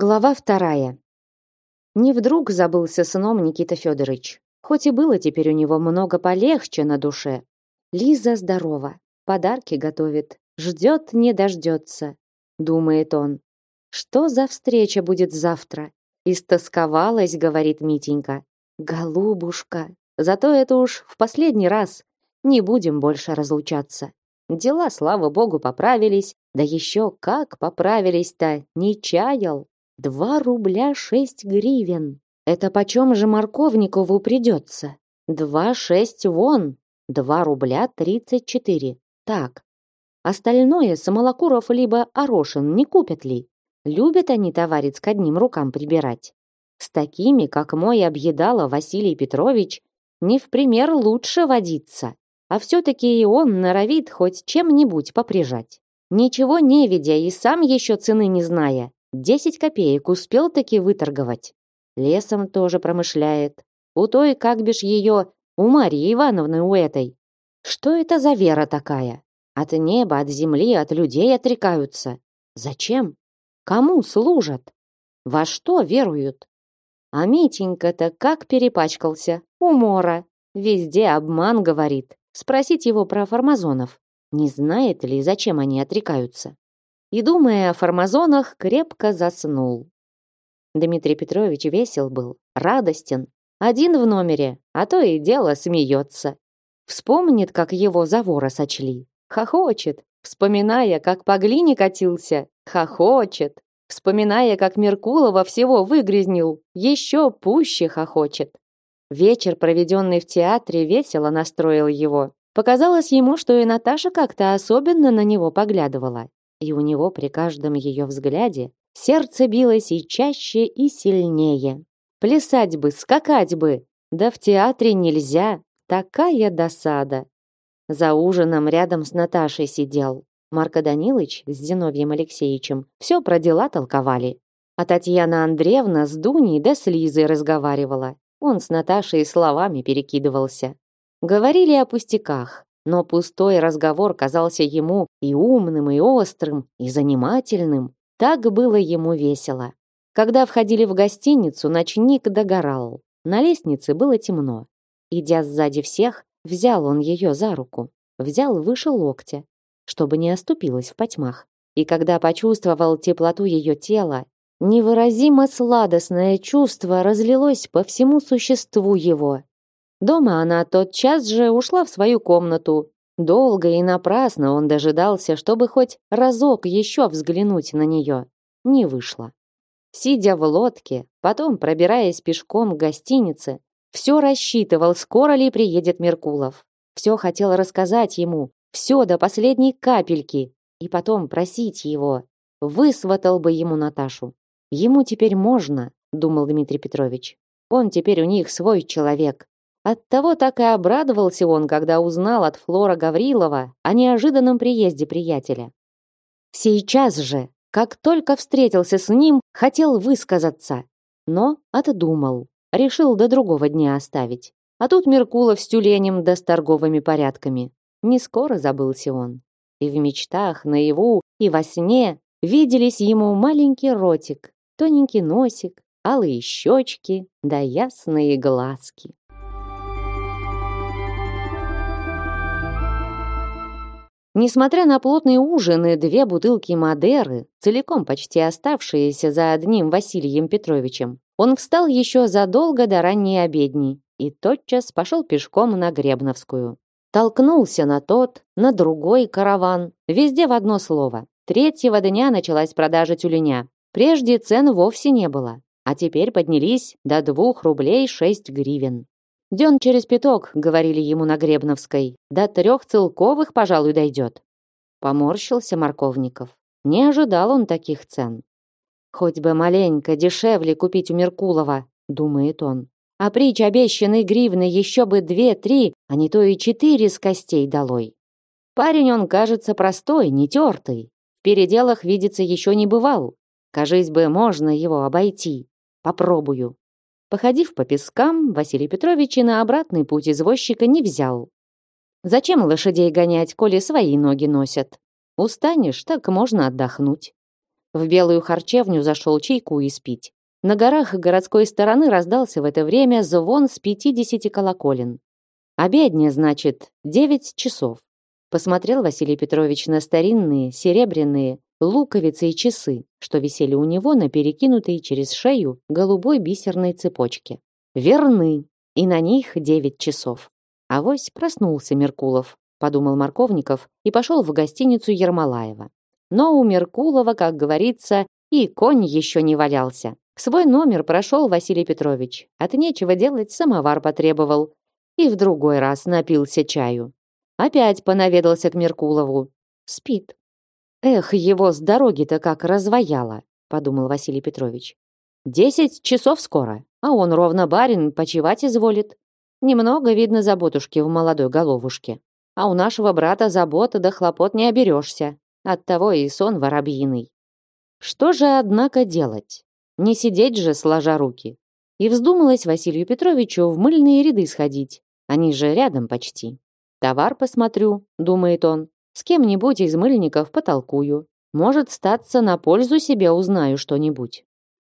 Глава вторая. Не вдруг забылся сном Никита Федорович. Хоть и было теперь у него много полегче на душе. Лиза здорова, подарки готовит, ждет не дождется, думает он. Что за встреча будет завтра? Истосковалась, говорит Митенька. Голубушка, зато это уж в последний раз. Не будем больше разлучаться. Дела, слава богу, поправились. Да еще как поправились-то, не чаял. Два рубля шесть гривен. Это почем же Марковникову придется? Два шесть вон. Два рубля тридцать четыре. Так. Остальное Самолокуров либо Орошин не купят ли? Любят они товарец к одним рукам прибирать. С такими, как мой объедала Василий Петрович, не в пример лучше водиться. А все-таки и он норовит хоть чем-нибудь поприжать. Ничего не видя и сам еще цены не зная, Десять копеек успел таки выторговать. Лесом тоже промышляет. У той, как бишь ее, у Марии Ивановны у этой. Что это за вера такая? От неба, от земли, от людей отрекаются. Зачем? Кому служат? Во что веруют? А Митенька-то как перепачкался. Умора. Везде обман, говорит. Спросить его про фармазонов. Не знает ли, зачем они отрекаются? И, думая о фармазонах, крепко заснул. Дмитрий Петрович весел был, радостен, один в номере, а то и дело смеется. Вспомнит, как его за вора сочли. Хохочет, вспоминая, как по глине катился. Хохочет, вспоминая, как Меркулова всего выгрязнил. Еще пуще хохочет. Вечер, проведенный в театре, весело настроил его. Показалось ему, что и Наташа как-то особенно на него поглядывала и у него при каждом ее взгляде сердце билось и чаще, и сильнее. Плясать бы, скакать бы, да в театре нельзя, такая досада. За ужином рядом с Наташей сидел. Марко Данилович с Зиновьем Алексеевичем все про дела толковали. А Татьяна Андреевна с Дуней да с Лизой разговаривала. Он с Наташей словами перекидывался. Говорили о пустяках, но пустой разговор казался ему и умным, и острым, и занимательным. Так было ему весело. Когда входили в гостиницу, ночник догорал. На лестнице было темно. Идя сзади всех, взял он ее за руку, взял выше локтя, чтобы не оступилась в потьмах. И когда почувствовал теплоту ее тела, невыразимо сладостное чувство разлилось по всему существу его, Дома она тотчас же ушла в свою комнату. Долго и напрасно он дожидался, чтобы хоть разок еще взглянуть на нее. Не вышло. Сидя в лодке, потом пробираясь пешком к гостинице, все рассчитывал, скоро ли приедет Меркулов. Все хотел рассказать ему, все до последней капельки, и потом просить его. Высватал бы ему Наташу. Ему теперь можно, думал Дмитрий Петрович. Он теперь у них свой человек. Оттого так и обрадовался он, когда узнал от Флора Гаврилова о неожиданном приезде приятеля. Сейчас же, как только встретился с ним, хотел высказаться, но отдумал, решил до другого дня оставить. А тут Меркулов с тюленем да с торговыми порядками. Не скоро забылся он. И в мечтах, наяву, и во сне виделись ему маленький ротик, тоненький носик, алые щечки да ясные глазки. Несмотря на плотный ужин и две бутылки Мадеры, целиком почти оставшиеся за одним Василием Петровичем, он встал еще задолго до ранней обедни и тотчас пошел пешком на Гребновскую. Толкнулся на тот, на другой караван, везде в одно слово. Третьего дня началась продажа тюленя. Прежде цен вовсе не было, а теперь поднялись до двух рублей шесть гривен. Дён через пяток, говорили ему на Гребновской. До трех целковых, пожалуй, дойдет. Поморщился Марковников. Не ожидал он таких цен. Хоть бы маленько дешевле купить у Меркулова, думает он. А притч обещанной гривны еще бы две-три, а не то и четыре с костей долой. Парень он, кажется, простой, не тертый. В переделах видится еще не бывал. Кажись бы, можно его обойти. Попробую. Походив по пескам, Василий Петрович и на обратный путь извозчика не взял. Зачем лошадей гонять, коли свои ноги носят? Устанешь, так можно отдохнуть. В белую харчевню зашел чайку испить. На горах городской стороны раздался в это время звон с пятидесяти колоколен. Обедня, значит, девять часов. Посмотрел Василий Петрович на старинные, серебряные, луковицы и часы, что висели у него на перекинутой через шею голубой бисерной цепочке. Верны, и на них девять часов. Авось проснулся Меркулов, подумал Марковников и пошел в гостиницу Ермолаева. Но у Меркулова, как говорится, и конь еще не валялся. Свой номер прошел Василий Петрович. От нечего делать самовар потребовал. И в другой раз напился чаю. Опять понаведался к Меркулову. Спит. Эх, его с дороги-то как разваяло, подумал Василий Петрович. Десять часов скоро, а он ровно барин, почевать изволит. Немного, видно, заботушки в молодой головушке. А у нашего брата забота да хлопот не оберешься. Оттого и сон воробьиный. Что же, однако, делать? Не сидеть же, сложа руки. И вздумалось Василию Петровичу в мыльные ряды сходить. Они же рядом почти. Товар посмотрю, думает он. С кем-нибудь из мыльников потолкую. Может, статься на пользу себе узнаю что-нибудь.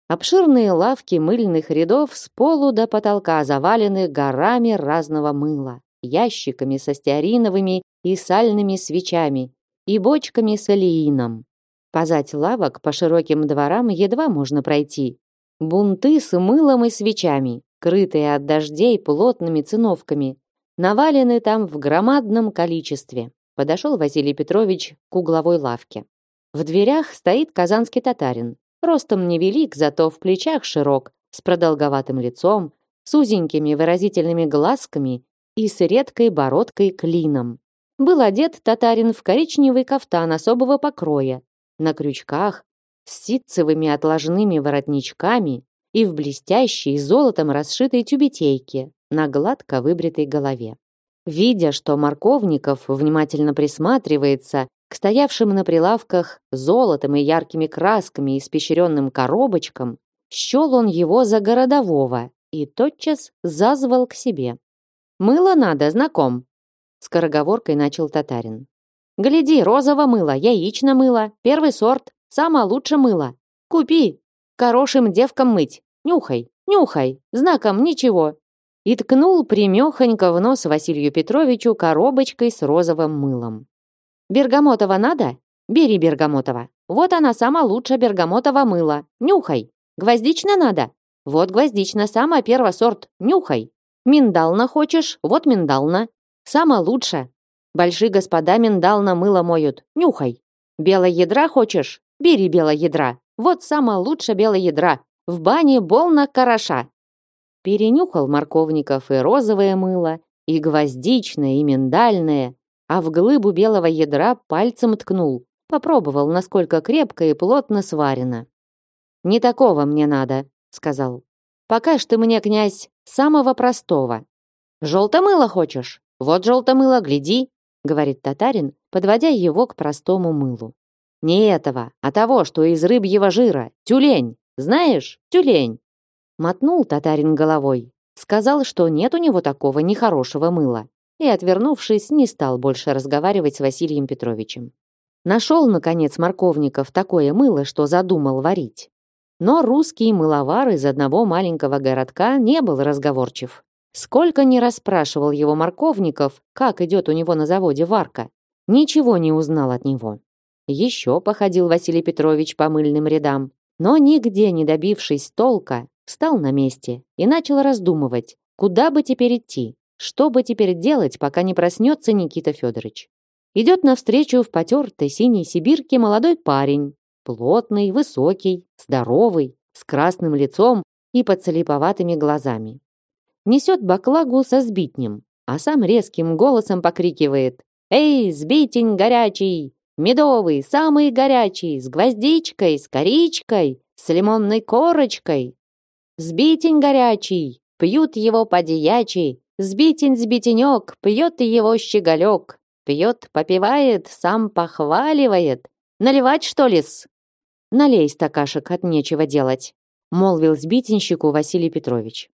Обширные лавки мыльных рядов с полу до потолка завалены горами разного мыла, ящиками со стеариновыми и сальными свечами и бочками с олеином. Позать лавок по широким дворам едва можно пройти. Бунты с мылом и свечами, крытые от дождей плотными циновками, навалены там в громадном количестве. Подошел Василий Петрович к угловой лавке. В дверях стоит казанский татарин, Ростом невелик, зато в плечах широк, с продолговатым лицом, с узенькими выразительными глазками и с редкой бородкой клином. Был одет татарин в коричневый кафтан особого покроя, на крючках, с ситцевыми отложными воротничками и в блестящей золотом расшитой тюбетейке на гладко выбритой голове. Видя, что Марковников внимательно присматривается к стоявшим на прилавках золотом и яркими красками испещренным коробочкам, счел он его за городового и тотчас зазвал к себе. «Мыло надо, знаком!» Скороговоркой начал татарин. «Гляди, розово мыло, яично мыло, первый сорт, самое лучшее мыло. Купи, хорошим девкам мыть, нюхай, нюхай, знаком ничего». И ткнул примехонько в нос Василию Петровичу коробочкой с розовым мылом. Бергамотова надо? Бери бергамотова. Вот она сама лучшая бергамотова мыло. Нюхай. Гвоздично надо? Вот гвоздично, самая первый сорт. Нюхай. Миндална хочешь? Вот миндална. Сама лучшая. Большие господа миндална мыло моют. Нюхай. Белое ядра хочешь? Бери белое ядра. Вот самое лучшее белое ядра. В бане болно короша. Перенюхал морковников и розовое мыло, и гвоздичное, и миндальное, а в глыбу белого ядра пальцем ткнул. Попробовал, насколько крепко и плотно сварено. «Не такого мне надо», — сказал. «Покажь ты мне, князь, самого простого». «Желтомыло хочешь? Вот желтомыло, гляди», — говорит татарин, подводя его к простому мылу. «Не этого, а того, что из рыбьего жира. Тюлень. Знаешь, тюлень». Мотнул татарин головой. Сказал, что нет у него такого нехорошего мыла и, отвернувшись, не стал больше разговаривать с Василием Петровичем. Нашел, наконец, Морковников такое мыло, что задумал варить. Но русский мыловар из одного маленького городка не был разговорчив. Сколько ни расспрашивал его Морковников, как идет у него на заводе варка, ничего не узнал от него. Еще походил Василий Петрович по мыльным рядам, но нигде не добившись толка, встал на месте и начал раздумывать, куда бы теперь идти. Что бы теперь делать, пока не проснется Никита Федорович? Идет навстречу в потертой синей сибирке молодой парень, плотный, высокий, здоровый, с красным лицом и подслеповатыми глазами. Несет баклагу со сбитнем, а сам резким голосом покрикивает «Эй, сбитень горячий! Медовый, самый горячий, с гвоздичкой, с коричкой, с лимонной корочкой! Сбитень горячий, пьют его подьячий, Сбитень-сбитенек, пьет его щеголек. Пьет, попивает, сам похваливает. Наливать, что ли-с? Налей стакашек, от нечего делать, молвил сбитенщику Василий Петрович.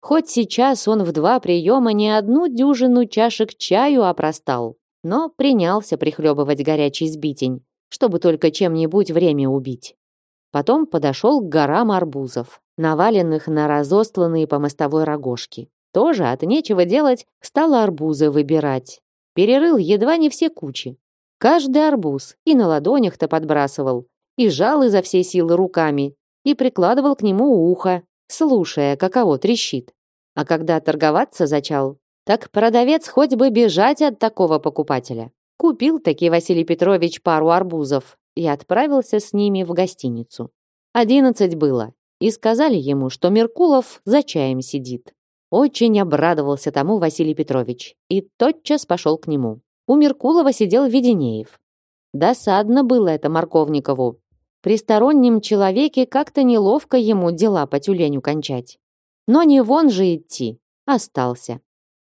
Хоть сейчас он в два приема не одну дюжину чашек чаю опростал, но принялся прихлебывать горячий сбитень, чтобы только чем-нибудь время убить. Потом подошел к горам арбузов, наваленных на разостланные по мостовой рогожки. Тоже от нечего делать стал арбузы выбирать. Перерыл едва не все кучи. Каждый арбуз и на ладонях-то подбрасывал, и жал изо всей силы руками, и прикладывал к нему ухо, слушая, каково трещит. А когда торговаться зачал, так продавец хоть бы бежать от такого покупателя. Купил таки Василий Петрович пару арбузов и отправился с ними в гостиницу. Одиннадцать было, и сказали ему, что Меркулов за чаем сидит. Очень обрадовался тому Василий Петрович и тотчас пошел к нему. У Меркулова сидел Веденеев. Досадно было это Марковникову. При стороннем человеке как-то неловко ему дела по тюленю кончать. Но не вон же идти, остался.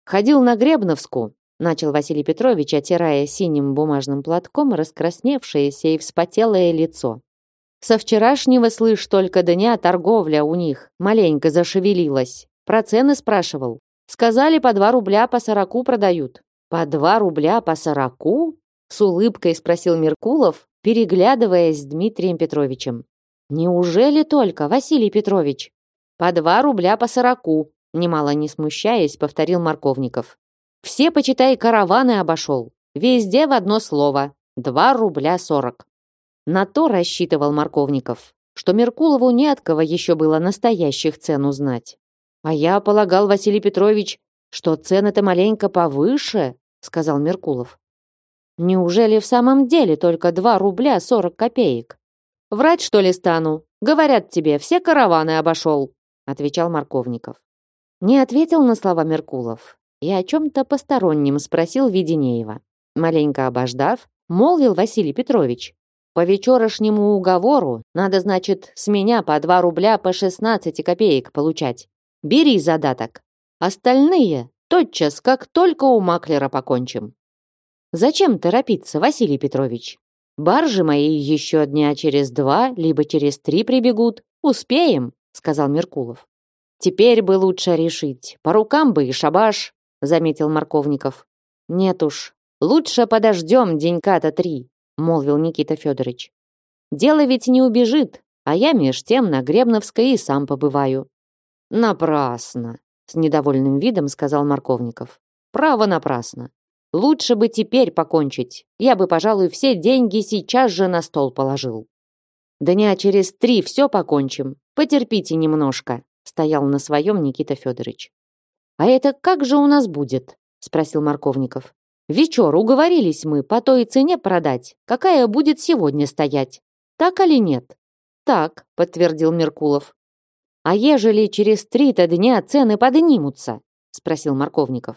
Ходил на Гребновску, начал Василий Петрович, отирая синим бумажным платком раскрасневшееся и вспотелое лицо. Со вчерашнего, слышь, только дня торговля у них маленько зашевелилась. Про цены спрашивал. Сказали, по два рубля по сороку продают. По два рубля по сороку? С улыбкой спросил Меркулов, переглядываясь с Дмитрием Петровичем. Неужели только, Василий Петрович? По два рубля по сороку, немало не смущаясь, повторил Марковников. Все, почитай, караваны обошел. Везде в одно слово. Два рубля сорок. На то рассчитывал Марковников, что Меркулову не от кого еще было настоящих цен узнать. А я полагал, Василий Петрович, что цены-то маленько повыше, сказал Меркулов. Неужели в самом деле только 2 рубля 40 копеек? Врать что ли стану? Говорят тебе, все караваны обошел, отвечал Марковников. Не ответил на слова Меркулов и о чем-то постороннем спросил Веденеева. Маленько обождав, молвил Василий Петрович. По вечерошнему уговору надо, значит, с меня по 2 рубля по 16 копеек получать. Бери задаток. Остальные тотчас, как только у маклера покончим. Зачем торопиться, Василий Петрович? Баржи мои еще дня через два, либо через три прибегут. Успеем, сказал Меркулов. Теперь бы лучше решить. По рукам бы и шабаш, заметил Марковников. Нет уж, лучше подождем денька-то три, молвил Никита Федорович. Дело ведь не убежит, а я меж тем на Гребновской и сам побываю. Напрасно, с недовольным видом сказал Марковников. Право напрасно. Лучше бы теперь покончить. Я бы, пожалуй, все деньги сейчас же на стол положил. Дня через три все покончим. Потерпите немножко, стоял на своем Никита Федорович. А это как же у нас будет? спросил Марковников. Вечер уговорились мы по той цене продать, какая будет сегодня стоять. Так или нет? Так, подтвердил Меркулов. «А ежели через три-то дня цены поднимутся?» — спросил Марковников.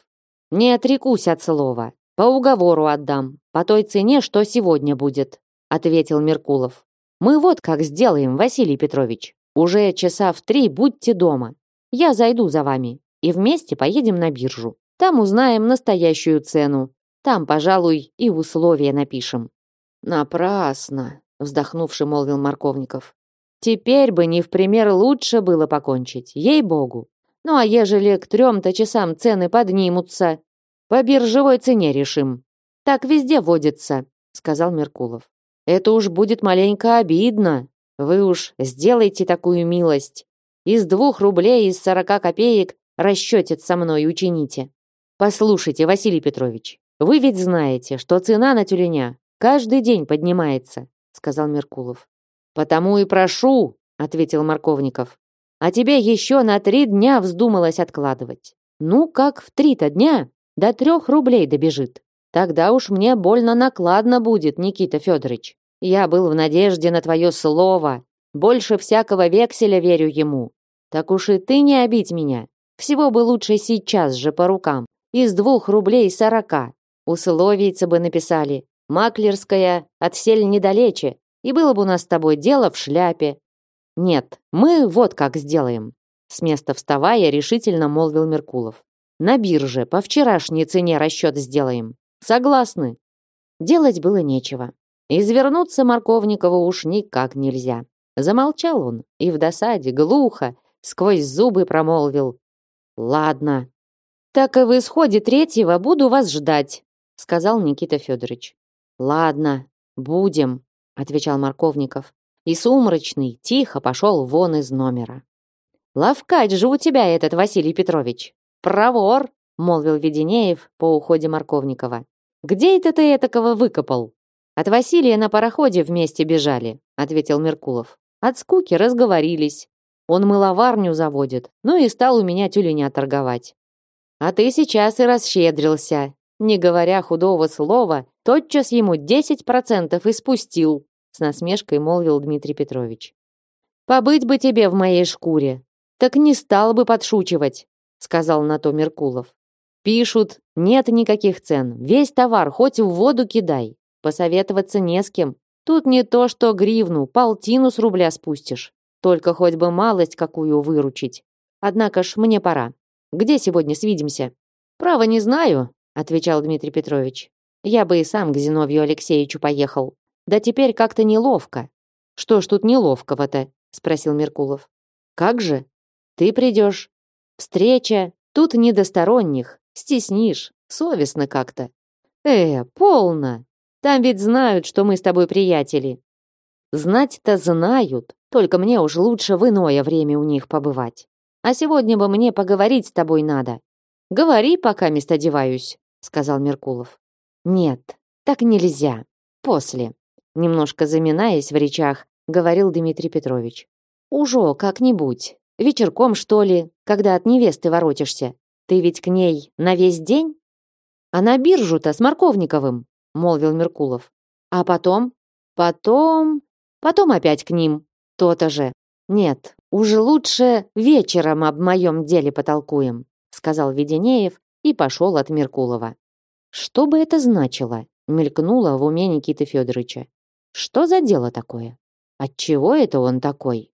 «Не отрекусь от слова. По уговору отдам. По той цене, что сегодня будет», — ответил Меркулов. «Мы вот как сделаем, Василий Петрович. Уже часа в три будьте дома. Я зайду за вами, и вместе поедем на биржу. Там узнаем настоящую цену. Там, пожалуй, и условия напишем». «Напрасно», — вздохнувши молвил Марковников. Теперь бы не в пример лучше было покончить, ей-богу. Ну а ежели к трем-то часам цены поднимутся, по биржевой цене решим. Так везде водится, сказал Меркулов. Это уж будет маленько обидно. Вы уж сделайте такую милость. Из двух рублей из сорока копеек расчетец со мной учините. Послушайте, Василий Петрович, вы ведь знаете, что цена на тюленя каждый день поднимается, сказал Меркулов. «Потому и прошу», — ответил Марковников. «А тебе еще на три дня вздумалось откладывать. Ну, как в три-то дня до трех рублей добежит. Тогда уж мне больно накладно будет, Никита Федорович. Я был в надежде на твое слово. Больше всякого векселя верю ему. Так уж и ты не обидь меня. Всего бы лучше сейчас же по рукам. Из двух рублей сорока. Условийцы бы написали. Маклерская, отсель недалече и было бы у нас с тобой дело в шляпе. Нет, мы вот как сделаем. С места вставая, решительно молвил Меркулов. На бирже по вчерашней цене расчет сделаем. Согласны? Делать было нечего. Извернуться Марковникову уж никак нельзя. Замолчал он и в досаде, глухо, сквозь зубы промолвил. «Ладно. Так и в исходе третьего буду вас ждать», сказал Никита Федорович. «Ладно, будем», отвечал Марковников. И сумрачный тихо пошел вон из номера. Лавкач же у тебя этот Василий Петрович. Провор, молвил Веденеев по уходе Марковникова. Где это ты этакого выкопал? От Василия на пароходе вместе бежали, ответил Меркулов. От скуки разговорились. Он мыловарню заводит, ну и стал у меня тюленя торговать. А ты сейчас и расщедрился. Не говоря худого слова, тотчас ему 10% и спустил, с насмешкой молвил Дмитрий Петрович. Побыть бы тебе в моей шкуре. Так не стал бы подшучивать, сказал на то Меркулов. Пишут, нет никаких цен. Весь товар хоть в воду кидай. Посоветоваться не с кем. Тут не то, что гривну, полтину с рубля спустишь. Только хоть бы малость какую выручить. Однако ж мне пора. Где сегодня свидимся? Право не знаю, отвечал Дмитрий Петрович. Я бы и сам к Зиновью Алексеевичу поехал. Да теперь как-то неловко. Что ж тут неловкого-то? спросил Меркулов. Как же? Ты придешь. Встреча. Тут не до сторонних. Стеснишь. Совестно как-то. Э, полно. Там ведь знают, что мы с тобой приятели. Знать-то знают, только мне уж лучше в иное время у них побывать. А сегодня бы мне поговорить с тобой надо. Говори, пока мест одеваюсь, сказал Меркулов. Нет, так нельзя. После. Немножко заминаясь в речах, говорил Дмитрий Петрович. Ужо как-нибудь. Вечерком, что ли, когда от невесты воротишься. Ты ведь к ней на весь день? А на биржу-то с Марковниковым, молвил Меркулов. А потом? Потом... Потом опять к ним. То-то же. Нет, уже лучше вечером об моем деле потолкуем, сказал Веденеев и пошел от Меркулова. Что бы это значило? Мелькнуло в уме Никиты Федоровича. Что за дело такое? Отчего это он такой?